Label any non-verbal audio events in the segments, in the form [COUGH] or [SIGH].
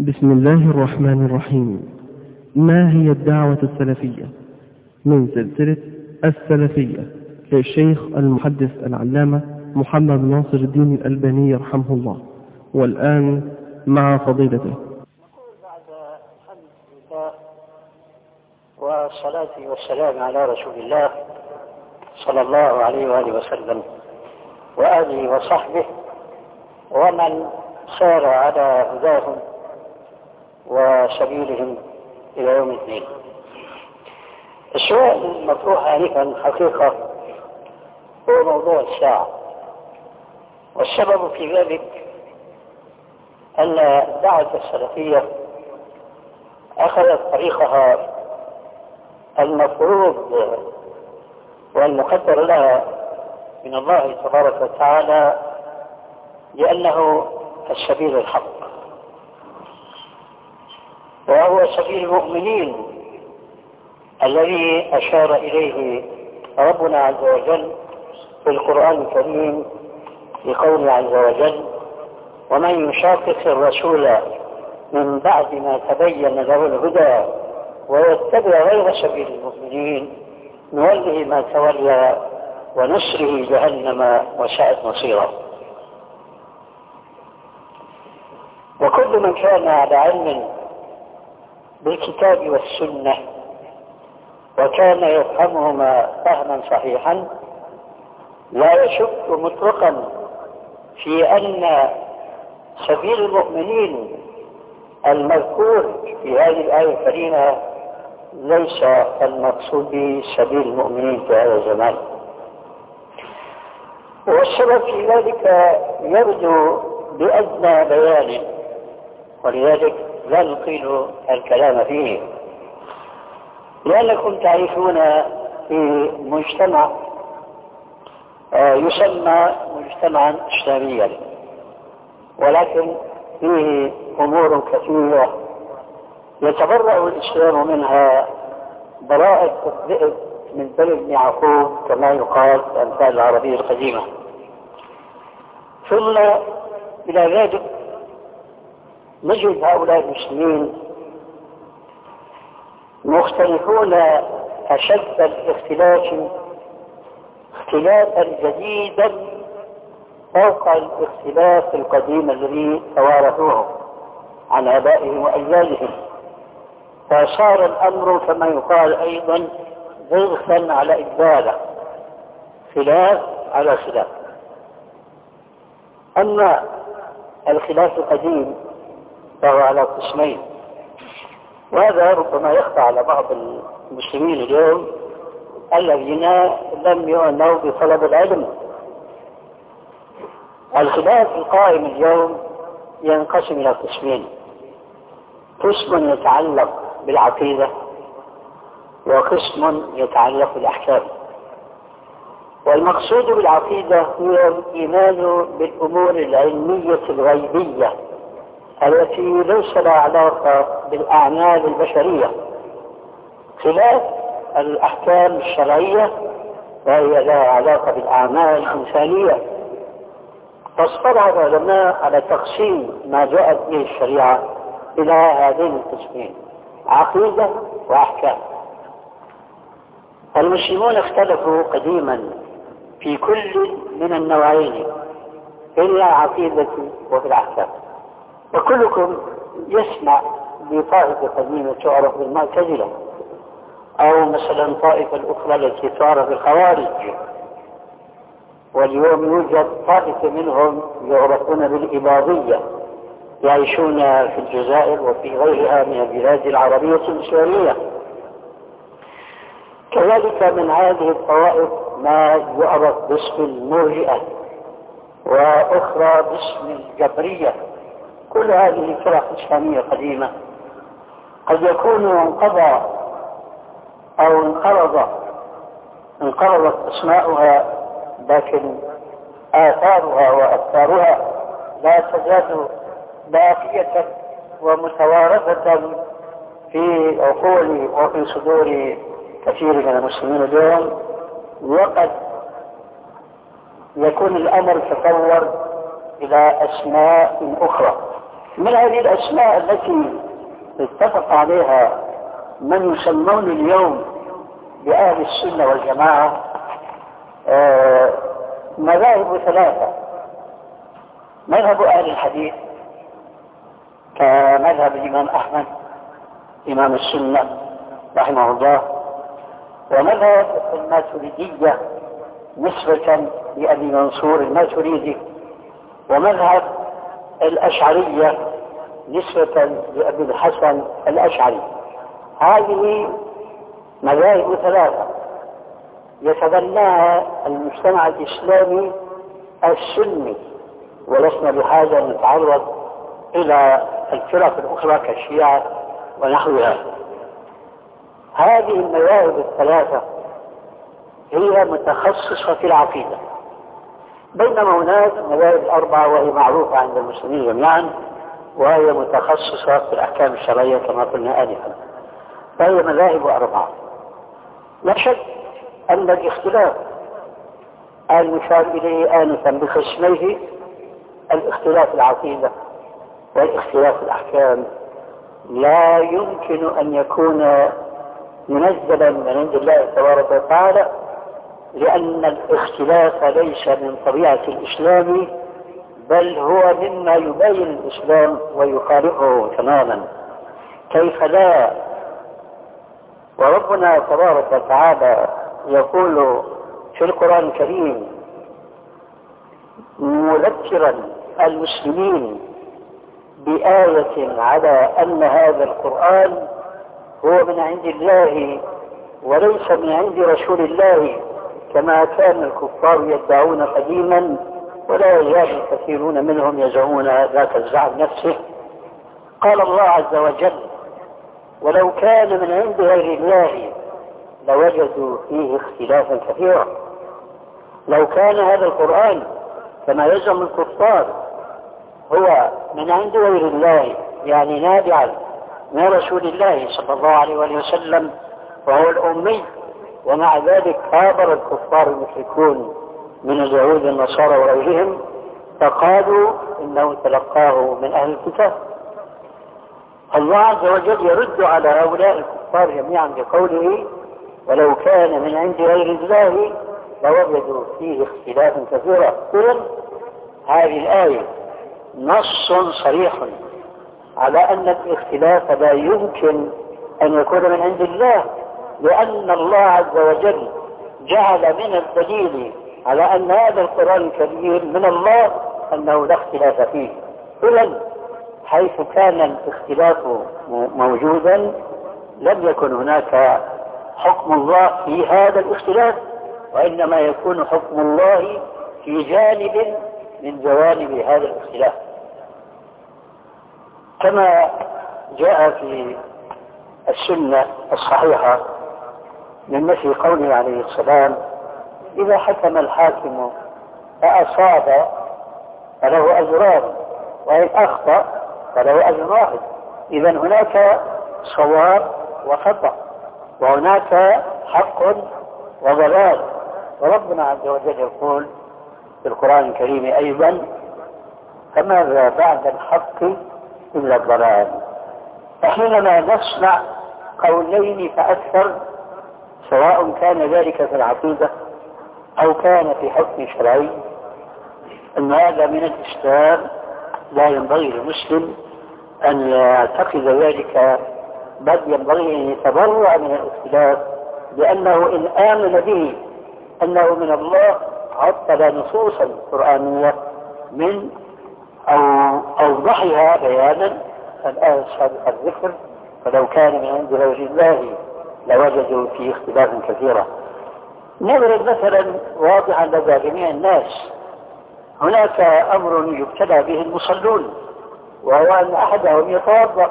بسم الله الرحمن الرحيم. ما هي الدعوة السلفية؟ من سلسلة السلفية للشيخ المحدث العلامة محمد ناصر الدين الألباني رحمه الله. والآن مع فضيلته. بعد والصلاة والسلام على رسول الله صلى الله عليه وآله وسلم وآله وصحبه ومن سار على هداهم وسبيلهم إلى يوم الدين السؤال المطروح آنفا حقيقة هو موضوع الساعة. والسبب في ذلك أن الدعوة السلفية أخذت طريقها المفروض والمقدر لها من الله تبارك وتعالى لأنه السبيل الحق. وهو سبيل المؤمنين الذي أشار إليه ربنا عز وجل في القرآن الكريم بقوله عز وجل ومن يشاقق الرسول من بعد ما تبين له الهدى ويتبع غير سبيل المؤمنين نوله ما تولى ونصره جهنم وساءت مصيرا وكل من كان على علم بالكتاب والسنة. وكان يفهمهما فهما صحيحا. لا يشك مطلقا في أن سبيل المؤمنين المذكور في هذه الآية الكريمة ليس المقصود بسبيل المؤمنين في هذا الزمان. والسبب في ذلك يبدو بأدنى بيان. ولذلك لا نطيل الكلام فيه. لأنكم تعيشون في مجتمع يسمى مجتمعا إسلاميا ولكن فيه أمور كثيرة يتبرأ الإسلام منها براءة الذئب من بلد يعقوب كما يقال في الأمثال العربية القديمة. ثم إلى ذلك نجد هؤلاء المسلمين مختلفون أشد الاختلاف اختلافا جديدا فوق الاختلاف القديم الذي توارثوه عن آبائهم وأجدادهم فصار الأمر كما يقال أيضا ضغطا على إجباله خلاف على خلاف. أما الخلاف القديم فهو على قسمين. وهذا ربما يخفى على بعض المسلمين اليوم الذين لم يعنوا بطلب العلم. الخلاف القائم اليوم ينقسم إلى قسمين. قسم يتعلق بالعقيدة وقسم يتعلق بالأحكام. والمقصود بالعقيدة هو الإيمان بالأمور العلمية الغيبية. التي ليس لها علاقة بالأعمال البشرية. خلاف الأحكام الشرعية وهي لها علاقة بالأعمال الإنسانية. فاصطلح العلماء على تقسيم ما جاءت به الشريعة إلى هذين القسمين عقيدة وأحكام. المسلمون اختلفوا قديما في كل من النوعين في العقيدة وفي الأحكام. وكلكم يسمع بطائفة قديمة تعرف بالمعتزلة. أو مثلا طائفة الأخرى التي تعرف بالخوارج واليوم يوجد طائفة منهم يعرفون بالإباضية يعيشون في الجزائر وفي غيرها من البلاد العربية الإسلامية كذلك من هذه الطوائف ما يعرف باسم المرجئة وأخرى باسم الجبرية. كل هذه فرق إسلامية قديمة قد يكون انقضى أو انقرض انقرضت أسماؤها لكن آثارها وأفكارها لا تزال باقية ومتوارثة في عقول وفي صدور كثير من المسلمين اليوم. وقد يكون الأمر تطور إلى أسماء أخرى. من هذه الأسماء التي اتفق عليها من يسمون اليوم بأهل السنة والجماعة آه، مذاهب ثلاثة. مذهب أهل الحديث كمذهب الإمام أحمد إمام السنة رحمه الله ومذهب الماتريدية نسبة لأبي منصور الماتريدي ومذهب الأشعرية نسبة لأبي الحسن الأشعري. هذه مذاهب ثلاثة. يتبناها المجتمع الإسلامي السني ولسنا بحاجة نتعرض إلى الفرق الأخرى كالشيعة ونحوها. هذه المذاهب الثلاثة هي متخصصة في العقيدة. بينما هناك مذاهب أربعة وهي معروفة عند المسلمين جميعا وهي متخصصة في الأحكام الشرعية كما قلنا آنفا. فهي مذاهب أربعة. لا شك أن الاختلاف المشار إليه آنفا بخصميه الاختلاف العقيدة والاختلاف الأحكام. لا يمكن أن يكون منزلا من عند الله تبارك وتعالى لأن الاختلاف ليس من طبيعة الإسلام بل هو مما يبين الإسلام ويخالفه تماما. كيف لا؟ وربنا تبارك وتعالى يقول في القرآن الكريم مذكرا المسلمين بآية على أن هذا القرآن هو من عند الله وليس من عند رسول الله. كما كان الكفار يدعون قديما ولا يزال كثيرون منهم يزعمون ذاك الزعم نفسه. قال الله عز وجل ولو كان من عند غير الله لوجدوا فيه اختلافا كثيرا لو كان هذا القرآن كما يزعم الكفار هو من عند غير الله يعني نابعا من رسول الله صلى الله عليه وآله وسلم وهو الأمي ومع ذلك كابر الكفار المشركون من اليهود والنصارى وغيرهم فقالوا إنه تلقاه من أهل الكتاب. الله عز وجل يرد على هؤلاء الكفار جميعا بقوله ولو كان من عند غير الله لوجدوا فيه اختلافا كثيرا اذا هذه الآية نص صريح على أن الاختلاف لا يمكن أن يكون من عند الله. لأن الله عز وجل جعل من الدليل على أن هذا القرآن الكريم من الله أنه لا اختلاف فيه. اذا حيث كان الاختلاف موجودا لم يكن هناك حكم الله في هذا الاختلاف وإنما يكون حكم الله في جانب من جوانب هذا الاختلاف. كما جاء في السنة الصحيحة من مثل قوله عليه السلام إذا حكم الحاكم فأصاب فله أجران وإن أخطأ فله أجر واحد. إذا هناك صواب وخطأ وهناك حق وضلال. وربنا عز وجل يقول في القرآن الكريم أيضا فماذا بعد الحق إلا الضلال؟ فحينما نسمع قولين فأكثر سواء كان ذلك في العقيدة أو كان في حكم شرعي أن هذا من الإسلام لا ينبغي للمسلم أن يعتقد ذلك بل ينبغي أن يتبرع من الاختلاف لأنه إن آمن به أنه من الله عطل نصوصا قرآنية من أو أوضحها بيانا السابقة الذكر فلو كان من عند غير الله لوجدوا فيه اختلافا كثيرا نضرب مثلا واضحا لدى جميع الناس. هناك أمر يبتلى به المصلون وهو أن أحدهم يتوضأ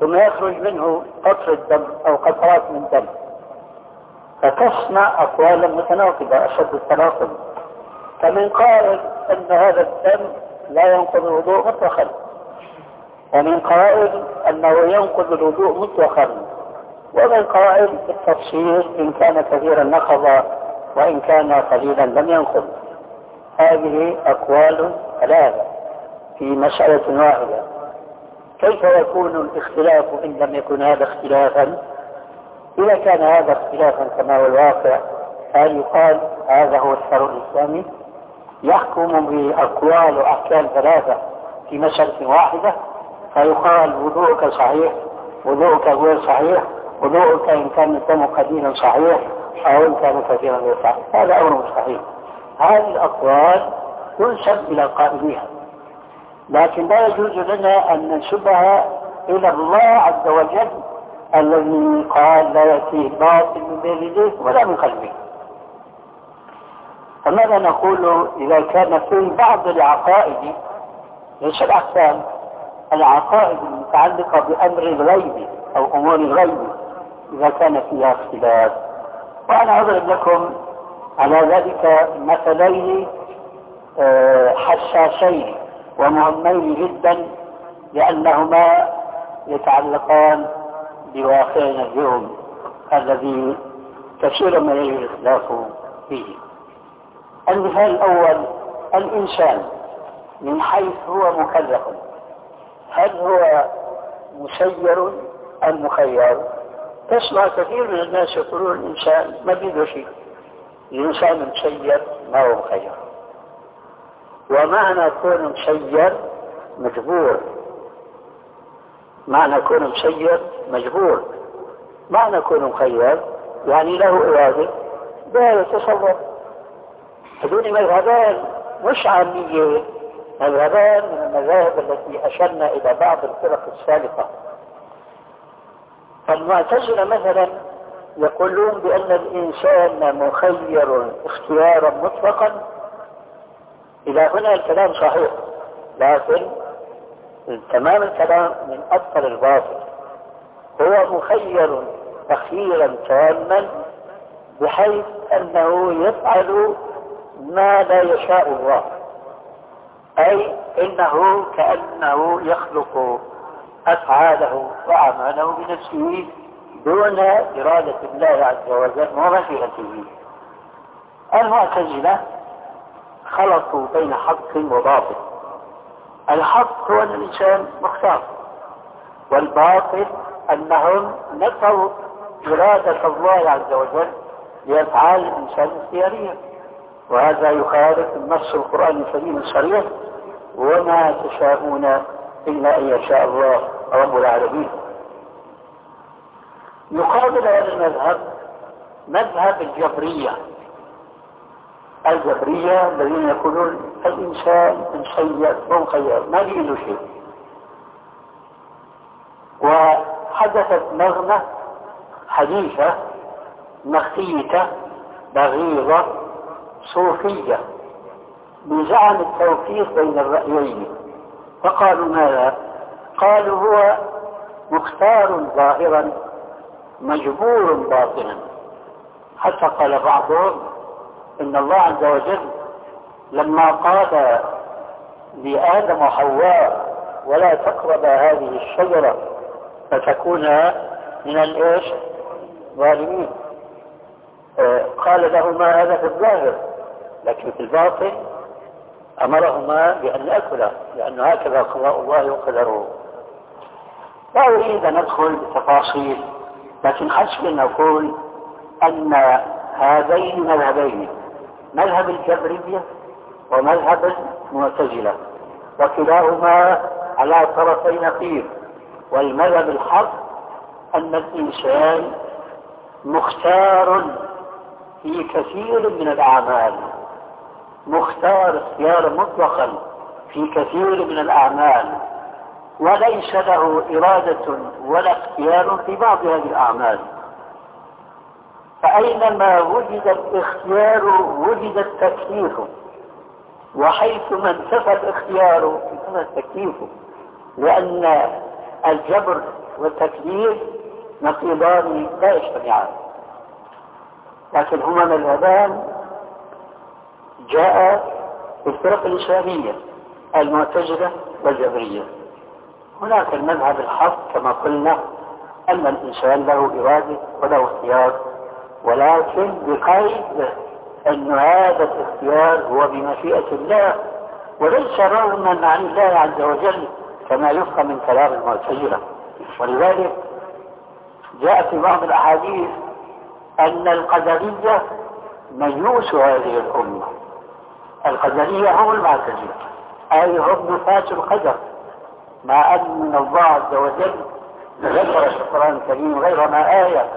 ثم يخرج منه قطر الدم أو قطرات من دم. فتصنع اقوالا متناقضة أشد التناقض. فمن قائل أن هذا الدم لا ينقض الوضوء مطلقا. ومن قائل أنه ينقض الوضوء مطلقا. ومن قائل بالتفصيل إن كان كثيرا نقض وإن كان قليلا لم ينقض. هذه أقوال ثلاثة في مسألة واحدة. كيف يكون الاختلاف إن لم يكن هذا اختلافا؟ إذا كان هذا اختلافا كما هو الواقع هل يقال هذا هو الشرع الإسلامي يحكم بأقوال وأحكام ثلاثة في مسألة واحدة. فيقال وضوءك صحيح وضوءك غير صحيح. وضوءك إن كان الدم قديما صحيح أو إن كان كثيرا غير صحيح. هذا أمر مستحيل. هذه الأقوال تنسب إلى قائليها لكن لا يجوز لنا أن ننسبها إلى الله عز وجل الذي قال لا يأتيه الباطل من بين يديه ولا من خلفه فماذا نقول إذا كان في بعض العقائد ليس الأحكام العقائد المتعلقة بأمر الغيب أو أمور الغيب إذا كان فيها اختلاف. وأنا أضرب لكم على ذلك مثلين آه، حساسين ومهمين جدا لأنهما يتعلقان بواقعنا اليوم الذي كثيرا ما يجري الاختلاف فيه. المثال الأول الإنسان من حيث هو مكلف هل هو مسير أم مخير؟ تسمع كثير من الناس يقولون الإنسان ما بيده شيء. الإنسان مسير ما هو مخير ومعنى كون مسير مجبور. معنى كون مسير مجبور. معنى كون مخير يعني له إرادة لا يتصور هذول مذهبان مش عامية. مذهبان من المذاهب التي أشرنا إلى بعض الفرق السابقة. فالمعتزلة مثلا يقولون بأن الإنسان مخير اختيارا مطلقا؟ إلى هنا الكلام صحيح لكن تمام الكلام من أكثر الباطل. هو مخير تخييرا تاما بحيث أنه يفعل ما لا يشاء الله أي إنه كأنه يخلق أفعاله وأعماله بنفسه دون إرادة الله عز وجل ومشيئته المعتزلة خلطوا بين حق وباطل. الحق هو أن الإنسان مختار والباطل أنهم نفوا إرادة الله عز وجل لأفعال الإنسان الاختيارية وهذا يخالف النص القرآني الكريم الصريح وما تشاءون إلا أن يشاء الله رب العالمين. يقابل هذا المذهب مذهب الجبرية. الجبرية الذين يقولون الإنسان مسير ومخير ما بيده شيء. وحدثت نغمة حديثة مخيتة بغيضة صوفية بزعم التوفيق بين الرأيين. فقالوا ماذا؟ قالوا هو مختار ظاهرا مجبور باطنا. حتى قال بعضهم إن الله عز وجل لما قال لآدم وحواء ولا تقرب هذه الشجرة فتكونا من الإيش؟ ظالمين. قال لهما هذا في الظاهر لكن في الباطن أمرهما بأن يأكلا لأن هكذا قضاء الله وقدره. لا أريد أن أدخل بتفاصيل لكن حسب أن أقول أن هذين المذهبين مذهب الجبرية ومذهب المعتزلة وكلاهما على طرفي نقيض والمذهب الحق أن الإنسان مختار في كثير من الأعمال مختار اختيارا مطلقا في كثير من الأعمال. وليس له إرادة ولا اختيار في بعض هذه الأعمال. فأينما وجد الاختيار وجد التكليف. وحيثما انتفى الاختيار انتفى التكليف. لأن الجبر والتكليف نقيضان لا يجتمعان. لكن هما مذهبان جاء في الفرق الإسلامية المعتزلة والجبرية. هناك المذهب الحق كما قلنا أن الإنسان له إرادة وله اختيار ولكن بقيد أن هذا الاختيار هو بمشيئة الله وليس رغما عن الله عز وجل كما يفهم من كلام المعتزلة. ولذلك جاء في بعض الأحاديث أن القدرية ميوس هذه الأمة. القدرية هم المعتزلة أي هم نفاة القدر. مع أن الله عز وجل ذكر في القرآن الكريم غير ما آية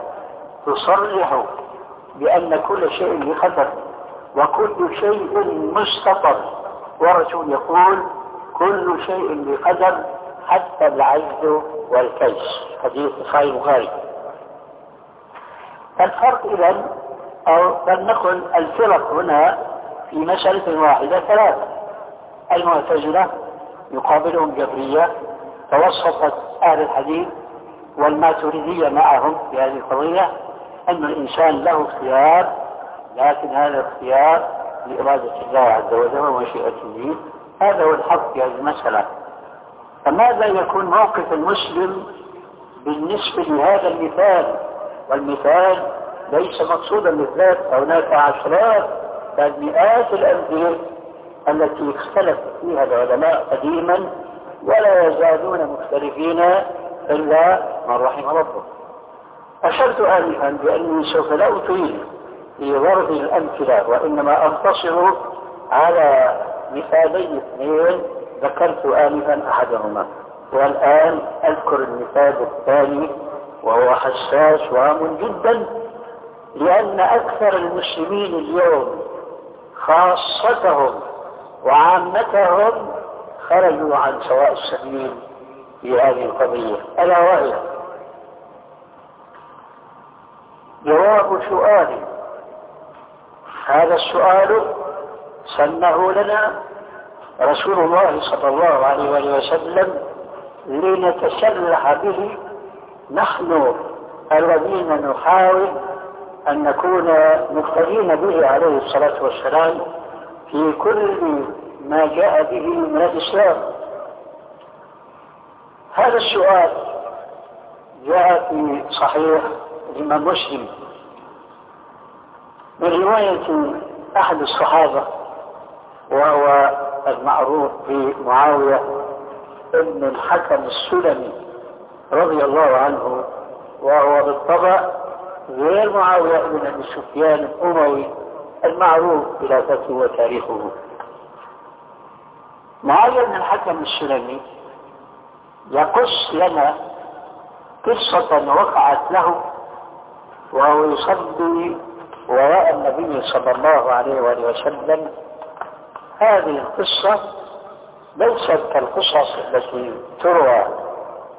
تصرح بأن كل شيء بقدر وكل شيء مستطر. والرسول يقول كل شيء بقدر حتى العجز والكيس. حديث صحيح البخاري. الفرق إذا أو بل نقل الفرق هنا في مسألة واحدة ثلاثة. المعتزلة يقابلهم جبرية توسطت أهل الحديث والماتريدية معهم في هذه القضية أن الإنسان له اختيار لكن هذا الاختيار لإرادة الله عز وجل ومشيئته هذا هو الحق في هذه المسألة. فماذا يكون موقف المسلم بالنسبة لهذا المثال؟ والمثال ليس مقصودا مثلات هناك عشرات بل مئات الأمثلة. التي اختلف فيها العلماء قديما ولا يزالون مختلفين إلا من رحم ربه. أشرت آنفا بأني سوف لا أطيل في ضرب الأمثلة وإنما أقتصر على مثالي اثنين ذكرت آنفا أحدهما. والآن أذكر المثال الثاني وهو حساس وهام جدا لأن أكثر المسلمين اليوم خاصتهم وعامتهم خرجوا عن سواء السبيل في هذه القضية. ألا وهي؟ جواب سؤال. هذا السؤال سنه لنا رسول الله صلى الله عليه وآله وسلم لنتسلح به نحن الذين نحاول أن نكون مقتدين به عليه الصلاة والسلام في كل ما جاء به من الإسلام. هذا السؤال جاء في صحيح الإمام مسلم من رواية أحد الصحابة وهو المعروف بمعاوية ابن الحكم السلمي رضي الله عنه وهو بالطبع غير معاوية بن أبي سفيان الأموي المعروف خلافته وتاريخه. معاوية بن الحكم السلمي يقص لنا قصة وقعت له وهو يصلي وراء النبي صلى الله عليه وآله وسلم. هذه القصة ليست كالقصص التي تروى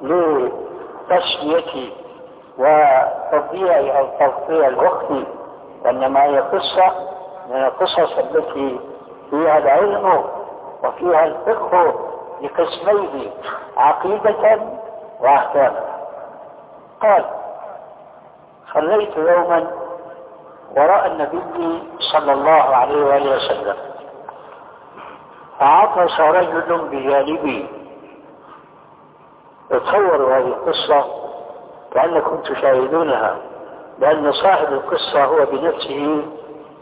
لتسمية وتضييع أو تغطية الوقت وإنما هي قصة من القصص التي فيها العلم وفيها الفقه لقسميه عقيدة وأحكاما قال صليت يوما وراء النبي صلى الله عليه وآله وسلم. فعطس رجل بجانبي. تصوروا هذه القصة كأنكم تشاهدونها لأن صاحب القصة هو بنفسه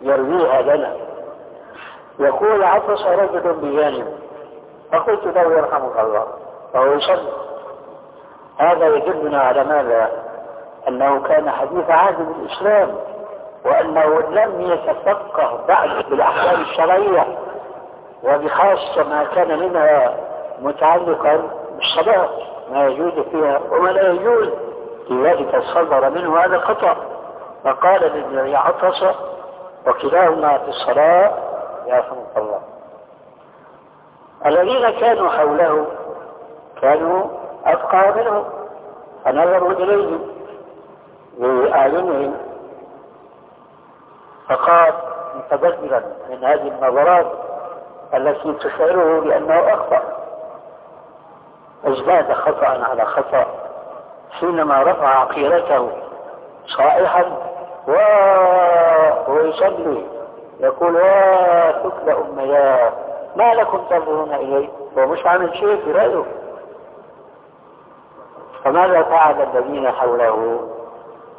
يرويها لنا يقول عطس رجل بجانبي فقلت له يرحمك الله. فهو يصلي. هذا يدلنا على ماذا؟ أنه كان حديث عهد بالإسلام وأنه لم يتفقه بعد بالأحكام الشرعية. وبخاصة ما كان منها متعلقا بالصلاة ما يجوز فيها وما لا يجوز. لذلك صدر منه هذا الخطأ. فقال للذي عطس وكلاهما في الصلاة يرحمك الله. الذين كانوا حوله كانوا أفقه منهم فنظروا إليه بأعينهم. فقال متبدلا من هذه النظرات التي تشعره بأنه أخطأ. أزداد خطأ على خطأ حينما رفع عقيرته صائحا وهو يصلي يقول يا ثكل أمياه ما لكم تنظرون إليه؟ هو مش عامل شيء في رأيه. فماذا فعل الذين حوله؟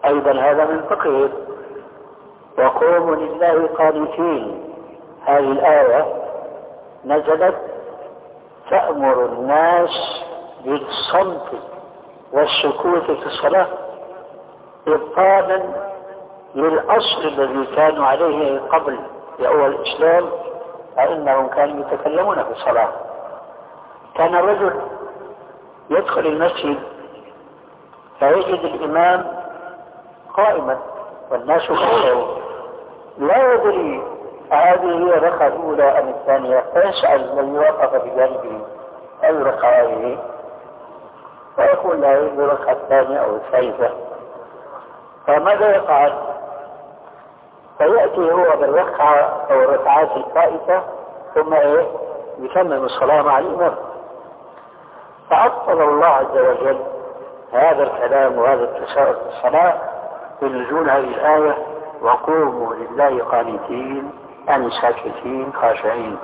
أيضا هذا من فقه وقوموا لله قانتين. هذه الآية نزلت تأمر الناس بالصمت والسكوت في الصلاة إبطالا للأصل الذي كانوا عليه قبل في أول الإسلام فإنهم كانوا يتكلمون في الصلاة. كان الرجل يدخل المسجد فيجد الإمام قائما والناس خلفه لا يدري هذه هي الركعة الأولى أم الثانية فيسأل من وقف بجانبه أي ركعة هذه فيقول لا هذه الركعة الثانية أو الثالثة. فماذا يفعل؟ فيأتي هو بالركعة أو الركعات الفائتة ثم إيه؟ يكمل الصلاة مع الإمام. فأبطل الله عز وجل هذا الكلام وهذا التساؤل في الصلاة بنزول هذه الآية وقوموا لله قانتين أن ساكتين خاشعين.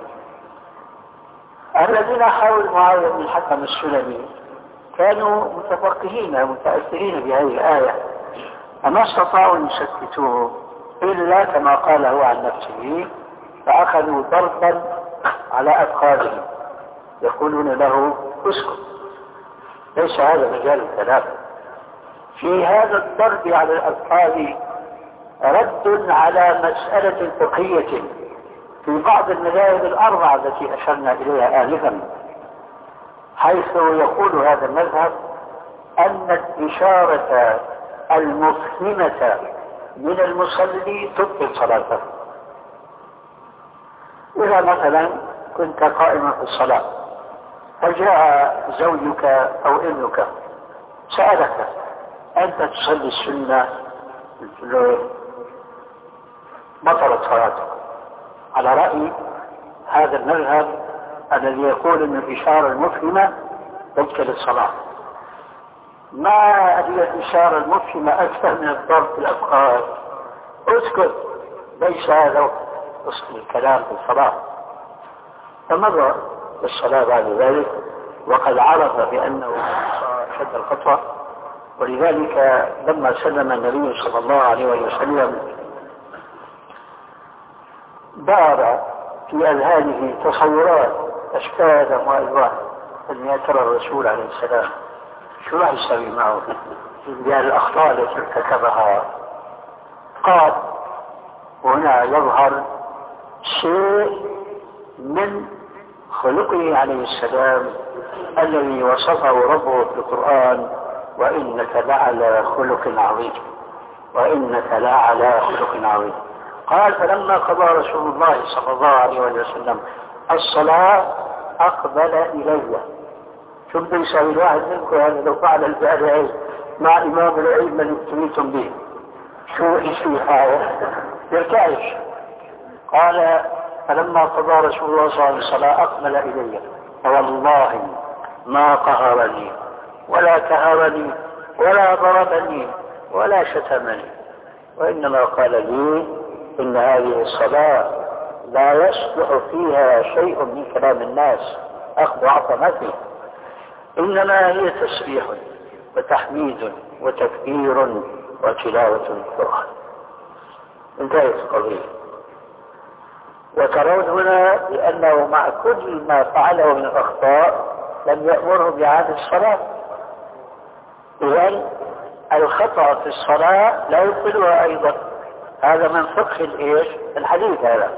الذين حاولوا معاوية بن الحكم السلمي كانوا متفقهين متأثرين بهذه الآية. فما استطاعوا أن يسكتوه إلا كما قال هو عن نفسه فأخذوا ضربا على أفخاذهم يقولون له اسكت. ليس هذا مجال الكلام. في هذا الضرب على الأفخاذ رد على مسألة فقهية في بعض المذاهب الأربعة التي أشرنا إليها آنفا حيث يقول هذا المذهب أن الإشارة المفهمة من المصلي تبطل صلاته. إذا مثلا كنت قائما في الصلاة فجاء زوجك أو ابنك سألك أنت تصلي السنة؟ بطلت صلاتك. على رأي هذا المذهب الذي يقول أن الإشارة المفهمة تبطل الصلاة. ما هي الإشارة المفهمة أكثر من الضرب الأفكار أسكت. ليس هذا أصل الكلام في الصلاة. فمضى الصلاة بعد ذلك وقد عرف بأنه شد الخطوة. ولذلك لما سلم النبي صلى الله عليه وسلم دار في أذهانه تصورات أشكالا وألوان أن يا ترى الرسول عليه السلام. شو راح يسوي معه؟ بهذه الأخطاء التي ارتكبها قال وهنا يظهر شيء من خلقه عليه السلام الذي وصفه ربه في القرآن وإنك لعلى خلق عظيم. وإنك لعلى خلق عظيم. قال فلما قضى رسول الله صلى الله عليه وسلم الصلاة أقبل إلي. شو بده يسوي الواحد منكم هذا لو فعل الفعل مع إمام العلم اللي ابتليتم به. شو يسوي هذا يرتعش قال فلما قضى رسول الله صلى الله عليه وسلم أقبل إلي. فوالله ما قهرني ولا كهرني ولا ضربني ولا شتمني. وإنما قال لي إن هذه الصلاة لا يصلح فيها شيء من كلام الناس. أخذ عظمته. إنما هي تسبيح وتحميد وتكبير وتلاوة القرآن. انتهت القضية وترون هنا بأنه مع كل ما فعله من الأخطاء لم يأمره بإعادة الصلاة. إذن الخطأ في الصلاة لا يبطلها أيضا. هذا من فقه الإيش؟ الحديث هذا.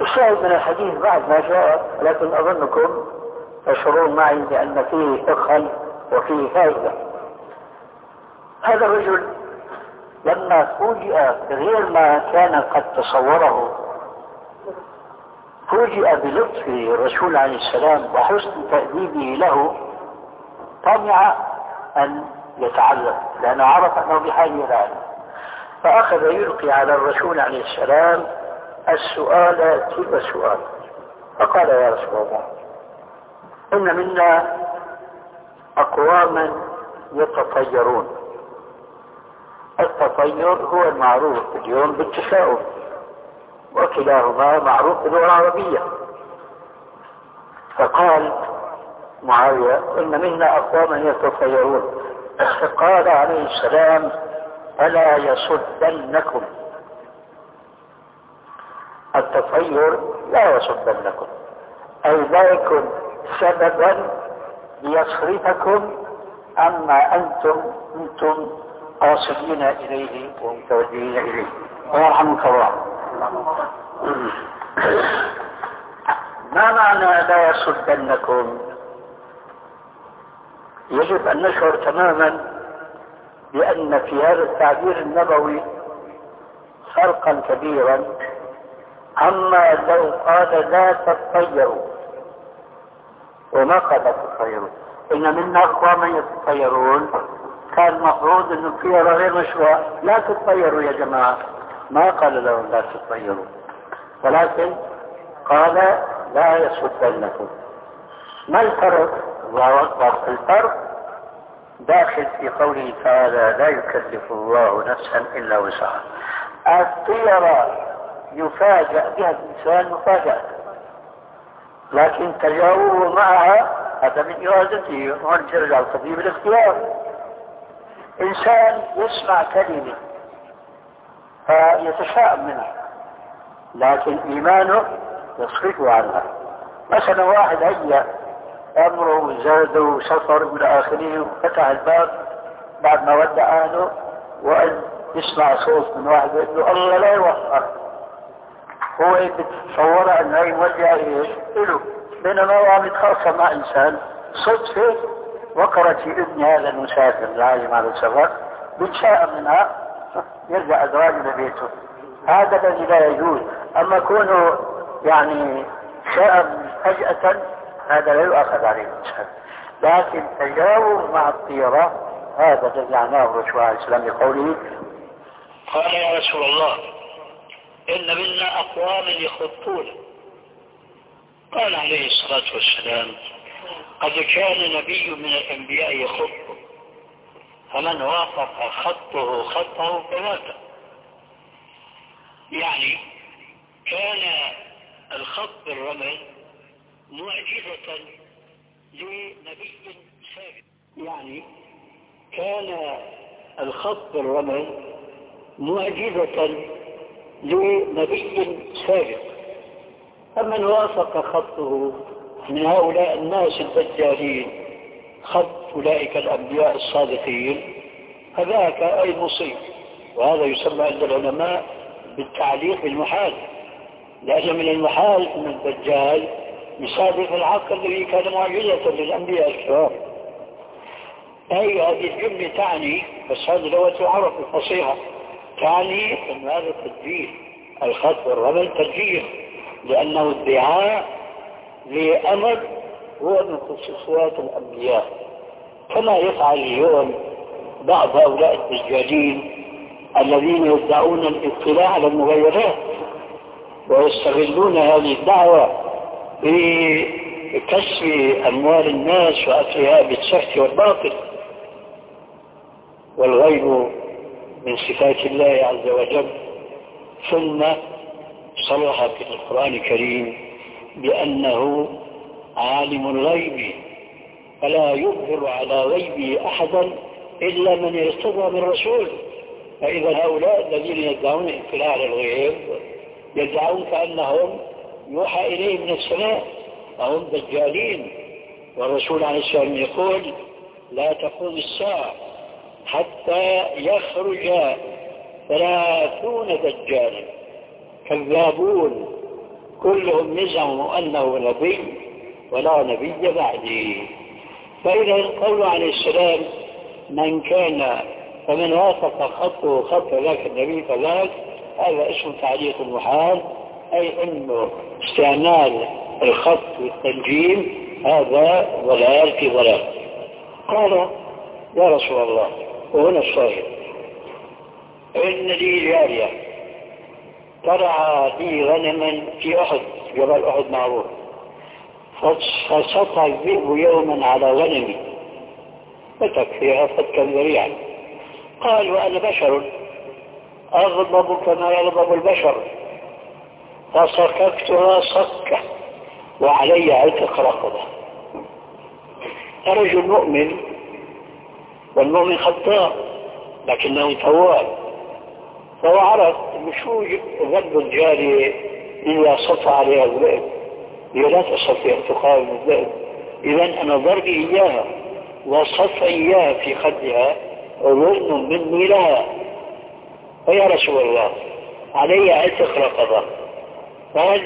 الشاهد من الحديث بعد ما جاء لكن أظنكم تشعرون معي بأن فيه فقها وفيه فائدة هذا الرجل لما فوجئ بغير ما كان قد تصوره فوجئ بلطف الرسول عليه السلام وحسن تأديبه له طمع أن يتعلم لأنه عرف أنه بحاجة إلى علم فأخذ يلقي على الرسول عليه السلام السؤال تلك السؤال. فقال يا رسول الله إن منا أقواما يتطيرون. التطير هو المعروف اليوم بالتشاؤم وكلاهما معروف باللغة العربية. فقال معاوية إن منا أقواما يتطيرون. [COUGHS] قال عليه السلام ألا يصدنكم؟ التطير لا يصدنكم. أي لا يكون سببا ليصرفكم عما أنتم أنتم قاصدين إليه ومتوجهين إليه. ويرحمك الله. ما معنى لا يصدنكم؟ يجب أن نشعر تماما بأن في هذا التعبير النبوي فرقا كبيرا. عما لو قال لا تتطيروا وما قال لا تتطيروا إن منا أقواما يتطيرون. كان المفروض أنه فيها غير مشروع لا تتطيروا يا جماعة. ما قال لهم لا تتطيروا. ولكن قال لا يصدنكم. ما الفرق؟ الله أكبر. الفرق داخل في قوله تعالى لا يكلف الله نفسا إلا وسعها. الطيرة يفاجأ بها الإنسان مفاجأة. لكن تجاوبه معها هذا من إرادته هون ترجع القضية بالاختيار إنسان يسمع كلمة فيتشائم منها لكن إيمانه يصرفه عنها. مثلا واحد هيأ أمره وزاد وسفر إلى آخره وفتح الباب بعد ما ودع أهله وقال يسمع صوت من واحد يقول له الله لا يوفقك. هو بتصورها انه هي موجهه إيش؟ له بينما هو عم يتخاصم مع إنسان. صدفة وقرت في اذن هذا المسافر العالم على السفر بتشاءم منها يرجع ازواجه لبيته هذا الذي لا يجوز. أما كونه يعني شاءم فجأة هذا لا يؤخذ عليه الإنسان. لكن تجاوز مع الطيرة هذا الذي عناه الرسول عليه السلام بقوله قال يا رسول الله إن منا أقواما يخطون. قال عليه الصلاة والسلام قد كان نبي من الأنبياء يخط فمن وافق خطه خطه فمات. يعني كان الخط بالرمل معجزة لنبي سابق يعني كان الخط بالرمل معجزة لنبي سابق. فمن وافق خطه من هؤلاء الناس الدجالين خط أولئك الأنبياء الصادقين فذاك أي مصيب. وهذا يسمى عند العلماء بالتعليق المحال لأن من المحال أن الدجال يصادق العقل الذي كان معجزة للأنبياء الكرام. أي هذه الجملة تعني بس هذه لغة العرب الفصيحة. تعني أن هذا تدبير الخط والرمل تدبير لأنه ادعاء لأمر هو من خصوصيات الأنبياء. كما يفعل اليوم بعض هؤلاء الدجالين الذين يدعون الاطلاع على المغيرات ويستغلون هذه الدعوة بكسب أموال الناس وأكلها بالسفك والباطل. والغيب من صفات الله عز وجل ثم صرح في القرآن الكريم بأنه عالم الغيب فلا يظهر على غيبه أحدا إلا من ارتضى من رسول فإذا هؤلاء الذين يدعون اطلاع على الغيب يدعون كأنهم يوحى إليه من السماء فهم دجالين. والرسول عليه السلام يقول لا تقوم الساعة. حتى يخرج ثلاثون دجالا. كذابون. كلهم يزعم أنه نبي ولا نبي بعدي فإذا القول عليه السلام من كان فمن وافق خطه خط ذاك النبي فذاك هذا اسم تعليق المحال أي أنه استعمال الخط والتنجيم هذا ضلال في ضلال. قال يا رسول الله وهنا الصحيح. إن لي جارية ترعى لي غنما في أحد جبل أحد معروف. فسطع الذئب يوما على غنمي. فتك فيها فتكا ذريعا قال وأنا بشر. أغضب كما يغضب البشر. فصككتها صكة وعلي عتق رقبة. رجل مؤمن والمؤمن خطاء لكنه تواب فهو عرف شو ذنب الجارية إذا صف عليها الذئب. هي لا تستطيع تقاوم الذئب. إذا أنا ضربي إياها وصف إياها في خدها ظلم مني لها. فيا رسول الله علي عتق رقبة فهل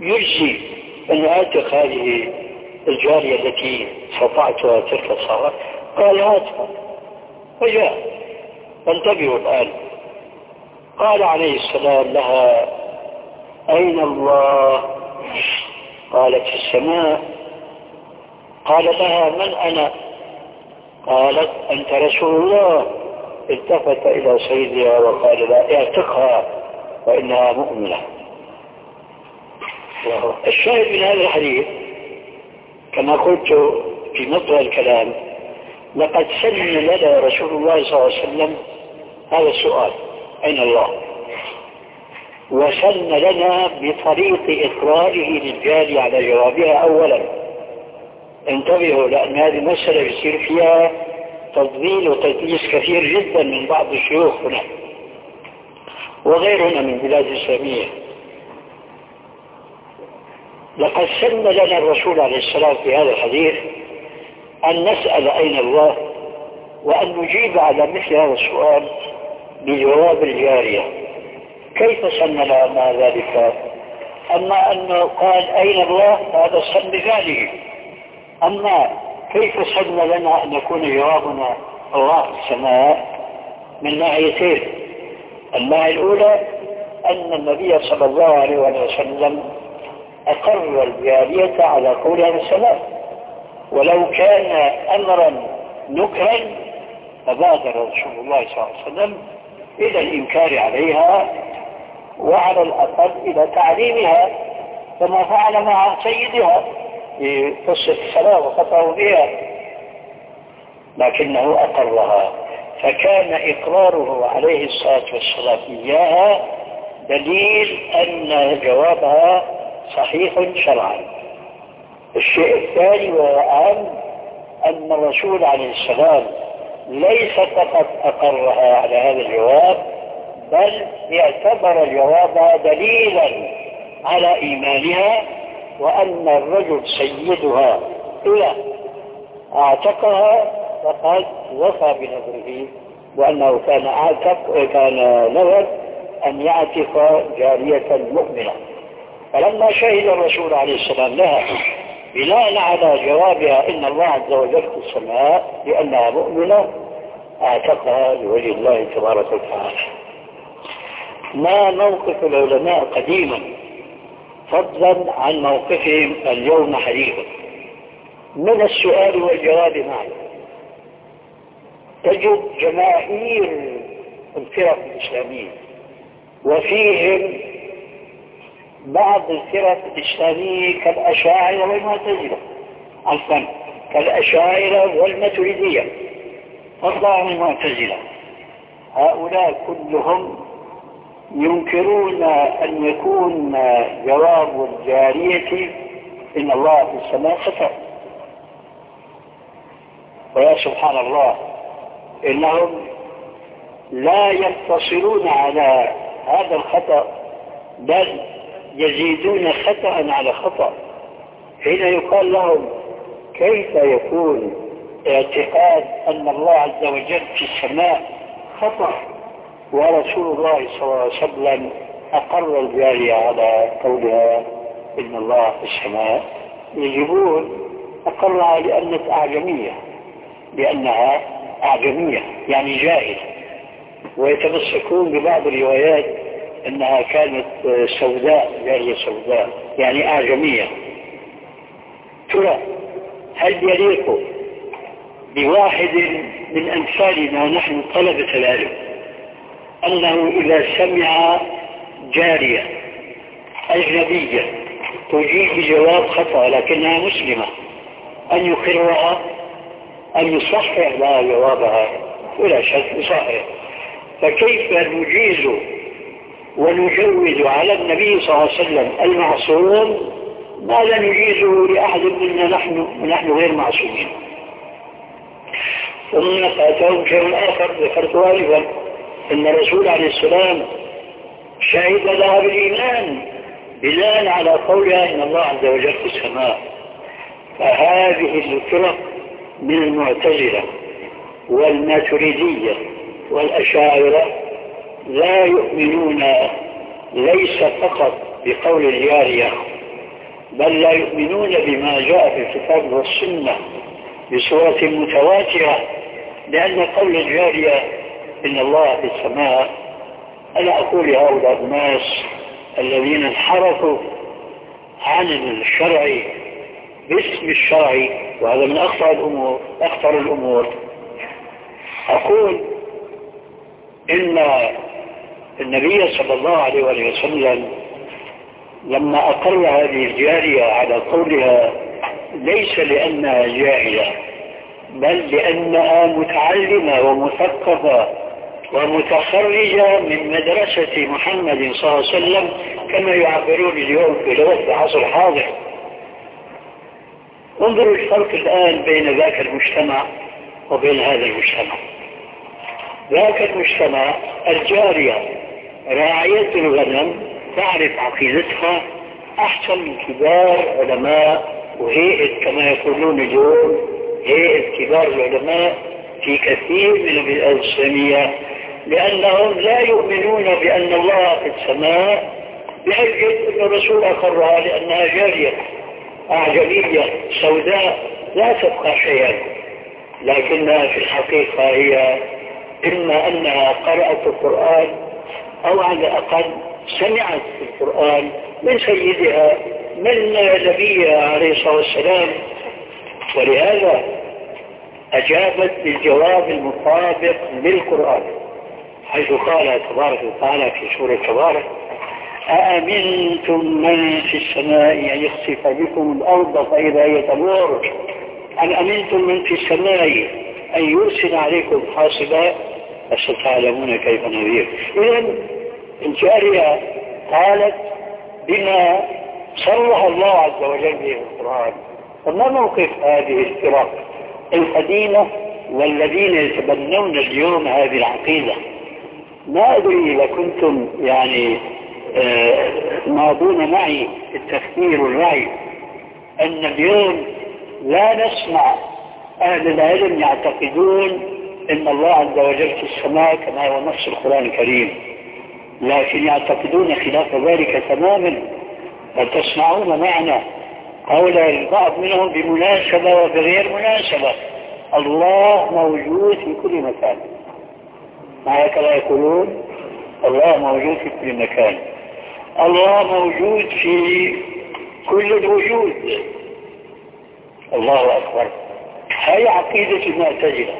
يجزي أن أعتق هذه الجارية التي استطعتها تلك الصلاة قال هاتها فجاء فانتبهوا الآن. قال عليه السلام لها أين الله؟ قالت في السماء. قال لها من أنا؟ قالت أنت رسول الله. التفت إلى سيدها وقال لا اعتقها فإنها مؤمنة. الشاهد من هذا الحديث كما قلت في مطلع الكلام لقد سن لنا رسول الله صلى الله عليه وسلم هذا السؤال. أين الله؟ وسن لنا بطريق إقراره للجاري على جوابها أولا. انتبهوا لأن هذه مسألة يصير فيها تضليل وتدليس كثير جدا من بعض الشيوخ هنا. وغيرنا من بلاد الإسلامية. لقد سن لنا الرسول عليه السلام في هذا الحديث أن نسأل أين الله وأن نجيب على مثل هذا السؤال بجواب الجارية. كيف سن لنا ذلك؟ أما أنه قال أين الله هذا السن بفعله أما كيف سن لنا أن يكون جوابنا الله في السماء من ناحيتين؟ الناحية الأولى أن النبي صلى الله عليه وسلم أقر الجارية على قولها بالسلام ولو كان أمرا نكرا فبادر رسول الله صلى الله عليه وسلم إلى الإنكار عليها وعلى الأقل إلى تعليمها كما فعل مع سيدها في قصة الصلاة وقطعوا بها لكنه أقرها. فكان إقراره عليه الصلاة والسلام إياها دليل أن جوابها صحيح شرعا. الشيء الثاني والأهم أن الرسول عليه السلام ليس فقط أقرها على هذا الجواب بل اعتبر الجواب دليلا على إيمانها وأن الرجل سيدها إذا أعتقها فقد وفى بنذره وأنه كان أعتق كان نذر أن يعتق جارية مؤمنة. فلما شهد الرسول عليه السلام لها بناء على جوابها إن الله عز وجل في السماء لأنها مؤمنة اعتقها لوجه الله تبارك وتعالى. ما موقف العلماء قديما؟ فضلا عن موقفهم اليوم حديثا. من السؤال والجواب معا تجد جماهير الفرق الإسلامية وفيهم بعض الفرق الإسلامية كالأشاعرة والمعتزلة. عفوا كالأشاعرة والماتريدية. عن المعتزلة. هؤلاء كلهم ينكرون أن يكون جواب الجارية إن الله في السماء خطأ ويا سبحان الله إنهم لا ينتصرون على هذا الخطأ بل يزيدون خطأ على خطأ. حين يقال لهم كيف يكون اعتقاد أن الله عز وجل في السماء خطأ ورسول الله صلى الله عليه وسلم أقر الجارية على قولها إن الله في السماء؟ يجبون أقرها لأنها أعجمية لأنها أعجمية يعني جاهل. ويتمسكون ببعض الروايات أنها كانت سوداء جارية سوداء يعني أعجمية ترى هل يليق بواحد من أمثالنا نحن طلبة العلم أنه إذا سمع جارية أجنبية تجيب بجواب خطأ لكنها مسلمة أن يقرها أن يصحح لها جوابها؟ ولا شك يصحح. فكيف نجيز ونجوز على النبي صلى الله عليه وسلم المعصوم ما لا نجيزه لأحد منا نحن ونحن غير معصومين. ثم فأتاهم شيء آخر ذكرت غالبا أن الرسول عليه السلام شهد لها بالإيمان بناء على قولها إن الله عز وجل في السماء. فهذه الفرق من المعتزلة والماتريدية والأشاعرة لا يؤمنون ليس فقط بقول الجارية بل لا يؤمنون بما جاء في الكتاب والسنة بصورة متواترة لأن قول الجارية إن الله في السماء أنا أقول هؤلاء الناس الذين انحرفوا عن الشرع باسم الشرع وهذا من أخطر الأمور أخطر الأمور. أقول إن النبي صلى الله عليه وآله وسلم لما أقر هذه الجارية على قولها ليس لأنها جاهلة بل لأنها متعلمة ومثقفة ومتخرجة من مدرسة محمد صلى الله عليه وسلم كما يعبرون اليوم في لغة العصر الحاضر. انظروا الفرق الآن بين ذاك المجتمع وبين هذا المجتمع. ذاك المجتمع الجارية راعية الغنم تعرف عقيدتها أحسن من كبار علماء وهيئة كما يقولون اليوم هيئة كبار العلماء في كثير من البلاد الإسلامية لأنهم لا يؤمنون بأن الله في السماء بحجة أن الرسول أقرها لأنها جارية أعجمية سوداء لا تبقى شيئا. لكنها في الحقيقة هي إما أنها قرأت القرآن أو على الأقل سمعت القرآن من سيدها من نبيها عليه الصلاة والسلام. ولهذا أجابت بالجواب المطابق للقرآن حيث قال تبارك وتعالى في سورة تبارك أأمنتم من في السماء أن يخسف بكم الأرض فإذا هي تمور؟ أم أمنتم من في السماء أن يرسل عليكم حاصبا؟ فستعلمون كيف نذير. إذا الجارية قالت بما صرح الله عز وجل به القرآن. فما موقف هذه الفرق؟ القديمة والذين يتبنون اليوم هذه العقيدة. ما أدري إذا كنتم يعني آه ماضون معي في التفكير والوعي أن اليوم لا نسمع أهل العلم يعتقدون أن الله عز وجل في السماء كما هو نفس القرآن الكريم. لكن يعتقدون خلاف ذلك تماما فتسمعون معنا قول البعض منهم بمناسبة وبغير مناسبة. الله موجود في كل مكان. ما هكذا يقولون؟ الله موجود في كل مكان. الله موجود في كل الوجود. الله أكبر. هذه عقيدة المعتزلة.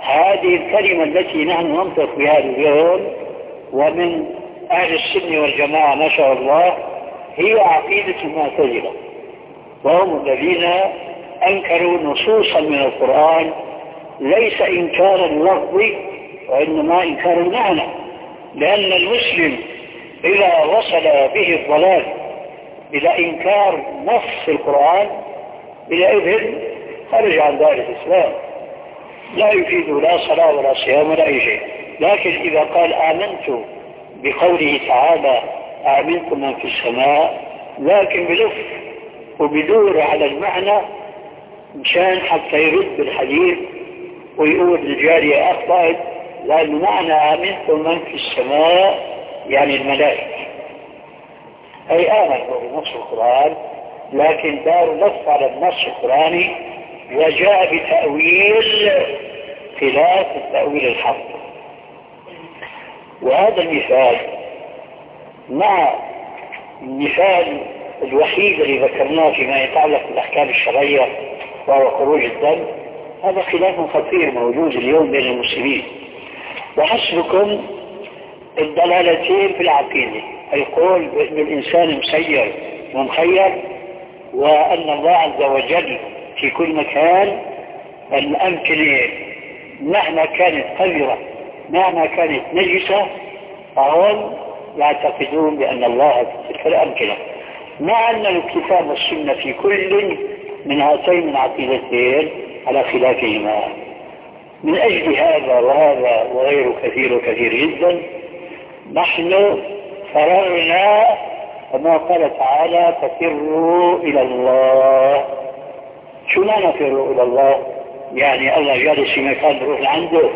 هذه الكلمة التي نحن ننطق بها اليوم ومن أهل السنة والجماعة ما شاء الله هي عقيدة المعتزلة. وهم الذين أنكروا نصوصا من القرآن ليس إنكارا لفظي وإنما إنكار المعنى. لأن المسلم إذا وصل به الضلال إلى إنكار نص القرآن إلى إذن خرج عن دار الإسلام. لا يفيد لا صلاة ولا صيام ولا أي شيء. لكن إذا قال آمنت بقوله تعالى آمنتم من في السماء لكن بلف وبدور على المعنى مشان حتى يرد بالحديث ويقول للجارية أخطأت لأن معنى آمنتم من في السماء يعني الملائكة. أي آمن بنص القرآن لكن دار نص على النص القرآني وجاء بتأويل خلاف التأويل الحق. وهذا المثال مع المثال الوحيد اللي ذكرناه فيما يتعلق بالأحكام الشرعية وهو خروج الدم هذا خلاف خطير موجود اليوم بين المسلمين. وحسبكم الدلالتين في العقيدة القول بأن الإنسان مسير ومخير وأن الله عز وجل في كل مكان الأمكنة مهما كانت قذرة مهما كانت نجسة فهم يعتقدون بأن الله في تلك الأمكنة مع أن الكتاب والسنة في كل من هاتين العقيدتين على خلافهما. من أجل هذا وهذا وغيره كثير وكثير جدا نحن فررنا كما قال تعالى ففروا إلى الله. شو معنى فروا إلى الله؟ يعني الله جالس في مكان بروح لعنده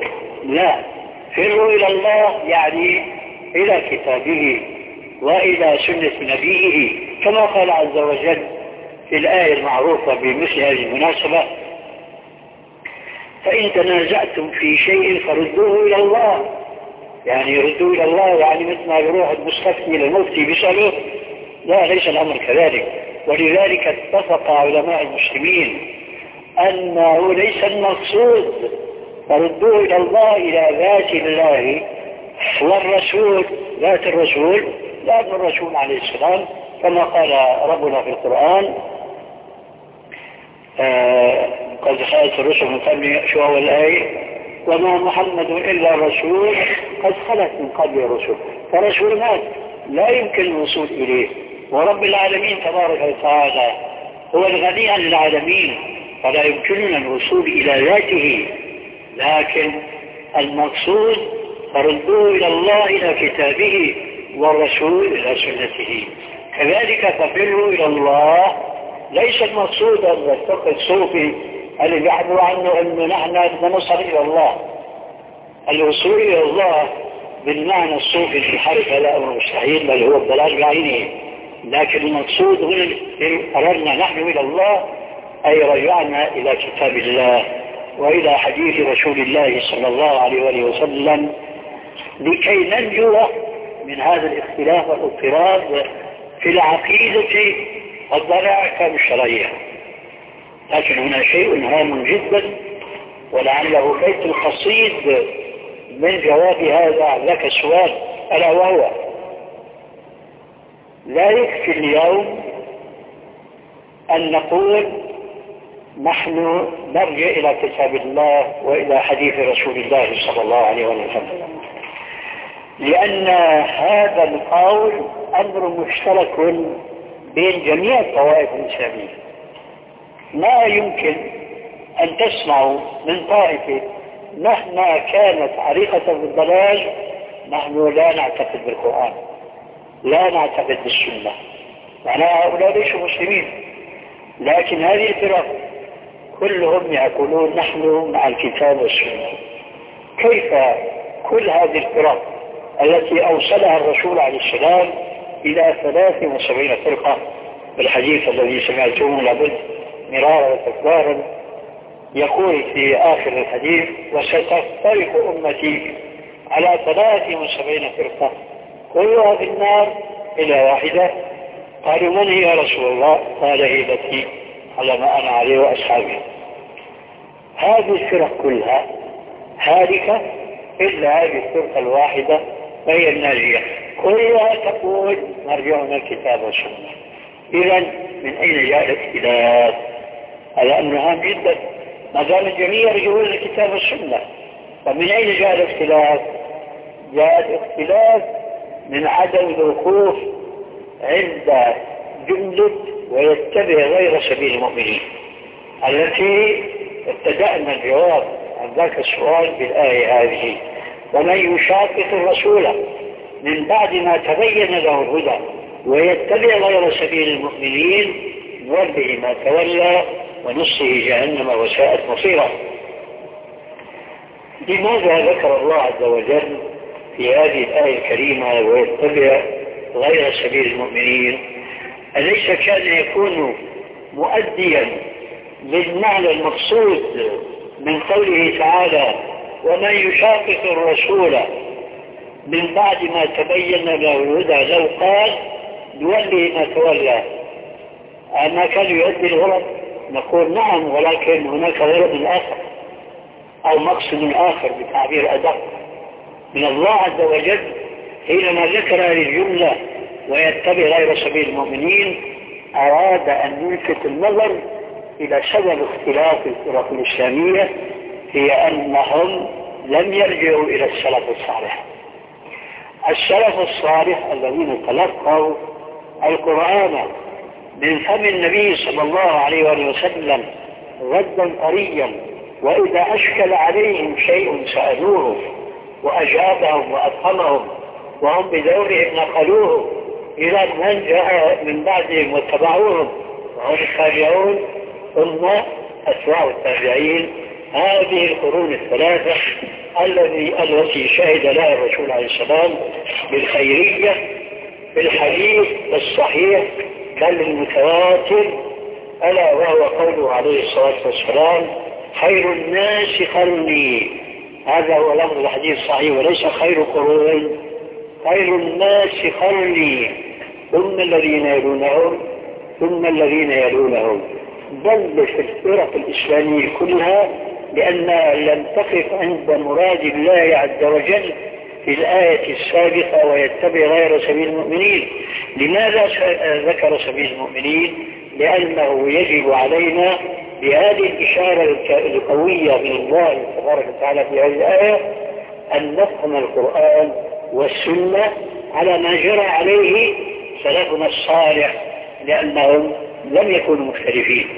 لا. فروا إلى الله يعني إلى كتابه وإلى سنة نبيه كما قال عز وجل في الآية المعروفة بمثل هذه المناسبة فإن تنازعتم في شيء فردوه إلى الله. يعني يردوه إلى الله يعني مثل ما يروح المستفتي إلى المفتي لا ليس الأمر كذلك. ولذلك اتفق علماء المسلمين أنه ليس المقصود فردوه إلى الله إلى ذات الله. والرسول ذات الرسول ذات الرسول عليه السلام كما قال ربنا في القرآن آه قد خلت الرسل من قبل شو هو الآية وما محمد إلا رسول قد خلت من قبل الرسل. فرسول مات لا يمكن الوصول إليه. ورب العالمين تبارك وتعالى هو الغني عن العالمين فلا يمكننا الوصول إلى ذاته. لكن المقصود فردوه إلى الله إلى كتابه والرسول إلى سنته. كذلك ففروا إلى الله. ليس المقصود أن الفقه الصوفي اللي يحضر عنه أنه نحن نصل إلى الله. الوصول إلى الله بالمعنى الصوفي في حرف لا أمر مستحيل بل هو الضلال بعينه. لكن المقصود هنا أردنا نحن إلى الله أي رجعنا إلى كتاب الله. وإلى حديث رسول الله صلى الله عليه وآله وسلم لكي ننجو من هذا الاختلاف والاضطراب في العقيدة والضلع الشرعية. لكن هنا شيء هام جدا ولعله بيت القصيد من جواب هذا لك السؤال ألا وهو لا يكفي اليوم أن نقول نحن نرجع إلى كتاب الله وإلى حديث رسول الله صلى الله عليه وسلم. لأن هذا القول أمر مشترك بين جميع الطوائف الإسلامية ما يمكن أن تسمعوا من طائفة مهما كانت عريقة بالضلال نحن لا نعتقد بالقرآن لا نعتقد بالسنة. معناها هؤلاء ليسوا مسلمين. لكن هذه الفرق كلهم يقولون نحن مع الكتاب والسنة. كيف كل هذه الفرق التي أوصلها الرسول عليه السلام إلى 73 فرقة؟ بالحديث الذي سمعتموه لابد مرارا وتكرارا يقول في آخر الحديث وستفترق أمتي على 73 فرقة. كلها في النار إلى واحدة؟ قالوا من هي رسول الله؟ قال هي التي على ما أنا عليه وأصحابي. هذه الفرق كلها هالكة إلا هذه الفرقة الواحدة وهي الناجية. كلها تقول مرجعنا الكتاب والسنة. إذا من أين جاء الاختلاف هذا أمر هام جدا. ما دام الجميع يرجعون الكتاب والسنة. فمن أين جاء الاختلاف جاء الاختلاف من عدم الوقوف عند جملة ويتبع غير سبيل المؤمنين. التي ابتدأنا الجواب عن ذاك السؤال بالآية هذه. ومن يشاقق الرسول من بعد ما تبين له الهدى ويتبع غير سبيل المؤمنين نوله ما تولى ونصه جهنم وساءت مصيرا. لماذا ذكر الله عز وجل في هذه الآية الكريمة ويتبع غير سبيل المؤمنين؟ أليس كان يكون مؤديا للمعنى المقصود من قوله تعالى ومن يشاقق الرسول من بعد ما تبين له الهدى لو قال نولي ما تولى. أما كان يؤدي الغرض؟ نقول نعم ولكن هناك غرض آخر أو مقصد آخر بتعبير أدق. من الله عز وجل حينما ذكر هذه الجملة ويتبع غير سبيل المؤمنين أراد أن يلفت النظر إلى سبب اختلاف الفرق الإسلامية هي أنهم لم يرجعوا إلى السلف الصالح. السلف الصالح الذين تلقوا القرآن من فم النبي صلى الله عليه وسلم ردا طريا وإذا أشكل عليهم شيء سألوه وأجابهم وأفهمهم وهم بدورهم نقلوه إلى من جاء من بعدهم واتبعوهم وهم التابعون ثم أتباع التابعين هذه القرون الثلاثة الذي التي شهد لها الرسول عليه السلام بالخيرية بالحديث الصحيح بل المتواتر ألا وهو قوله عليه الصلاة والسلام خير الناس قرني هذا هو لفظ الحديث الصحيح وليس خير قرون. خير الناس قرني ثم الذين يلونهم ثم الذين يلونهم. بل الفرق الإسلامية كلها لأنها لم تقف عند مراد الله عز وجل في الآية السابقة ويتبع غير سبيل المؤمنين. لماذا ذكر سبيل المؤمنين؟ لأنه يجب علينا بهذه الإشارة القوية من الله تبارك وتعالى في هذه الآية أن نفهم القرآن والسنة على ما جرى عليه سلفنا الصالح لأنهم لم يكونوا مختلفين.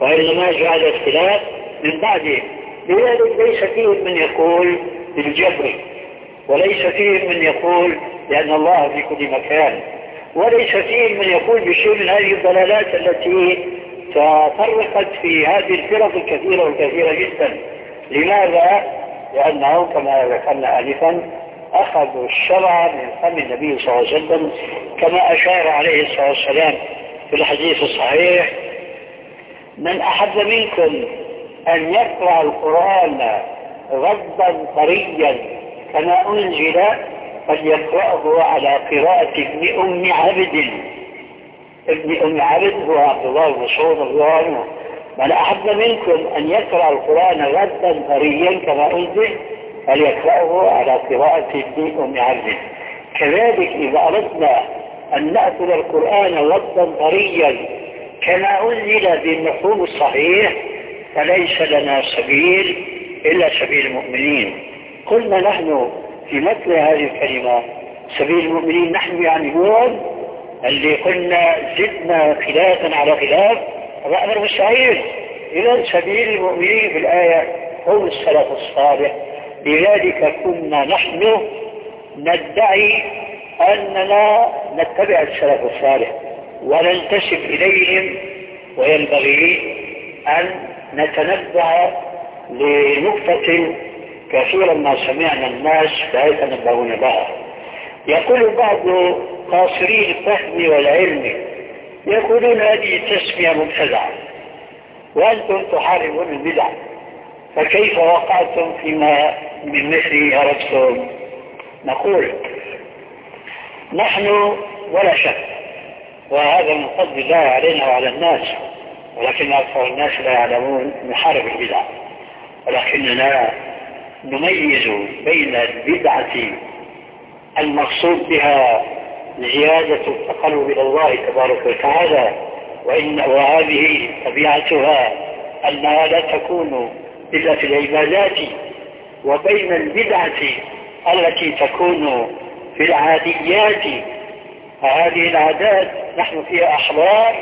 وإنما جاء الاختلاف من بعدهم لذلك ليس فيهم من يقول بالجبر وليس فيهم من يقول لأن الله في كل مكان وليس فيهم من يقول بشيء من هذه الضلالات التي تفرقت في هذه الفرق الكثيرة والكثيرة جدا. لماذا؟ لأنهم كما ذكرنا آنفا أخذوا الشرع من فم النبي صلى الله عليه وسلم كما أشار عليه الصلاة والسلام في الحديث الصحيح من أحب منكم أن يقرأ القرآن غضا طريا كما أنزل فليقرأه على قراءة ابن أم عبد. ابن أم عبد هو عبد الله بن مسعود رضي الله عنه. من أحب منكم أن يقرأ القرآن غدا طريا كما أنزل فليقرأه على قراءة ابن أم عبد كذلك إذا أردنا أن نأخذ القرآن غدا طريا كما أنزل بالمفهوم الصحيح فليس لنا سبيل إلا سبيل المؤمنين. قلنا نحن في مثل هذه الكلمة سبيل المؤمنين نحن يعني اليوم اللي قلنا زدنا خلافا على خلاف هذا أمر مستحيل. إذا سبيل المؤمنين في الآية هم السلف الصالح. لذلك كنا نحن ندعي أننا نتبع السلف الصالح وننتسب إليهم وينبغي أن نتنبه لنقطة كثيرا ما سمعنا الناس لا يتنبهون لها يقول بعض قاصري الفهم والعلم يقولون هذه تسمية مبتدعة وأنتم تحاربون البدع فكيف وقعتم فيما من مثله أردتم نقول نحن ولا شك وهذا من فضل الله علينا وعلى الناس ولكن أكثر الناس لا يعلمون نحارب البدع. ولكننا نميز بين البدعة المقصود بها زيادة التقرب إلى الله تبارك وتعالى وإن وهذه طبيعتها أنها لا تكون إلا في العبادات. وبين البدعة التي تكون في العاديات. فهذه العادات نحن فيها أحرار